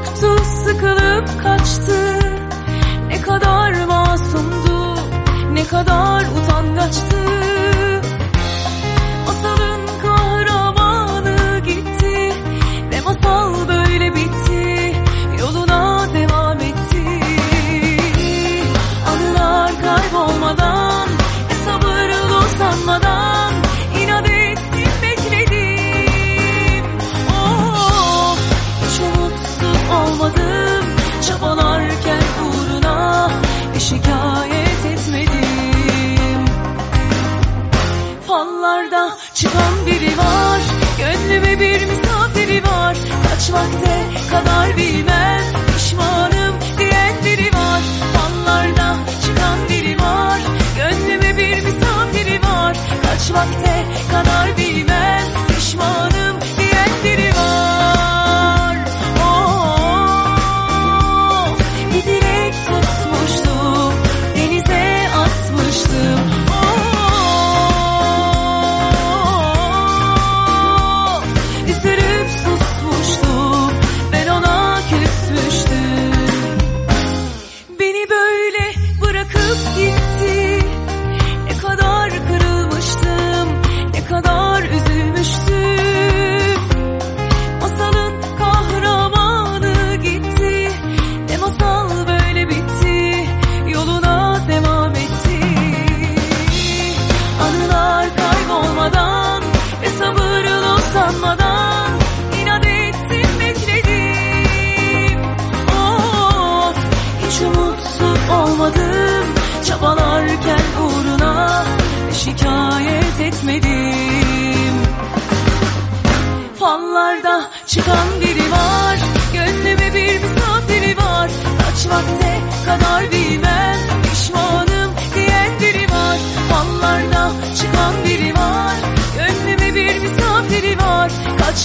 yoktu sıkılıp kaçtı biri var. Gönlüme bir misafiri var. Kaç vakte kadar bilmem. Pişmanım diyen biri var. Fallarda çıkan biri var. Gönlüme bir misafiri var. Kaç vakte kadar bilmem sanmadan inat ettim bekledim. Oh hiç umutsuz olmadım Çabalarken uğruna şikayet etmedim. Fallarda çıkan biri var Gönlüme bir misafiri var. Kaç vakte kadar bilmem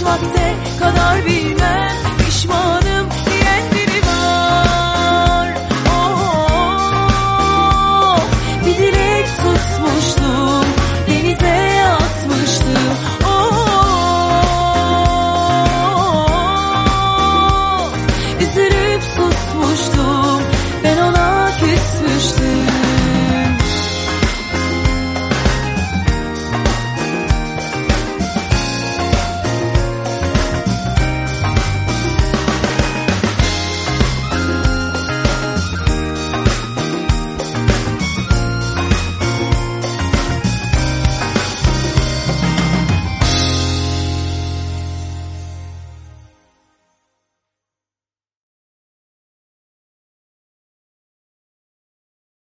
vakte kadar Pişmanım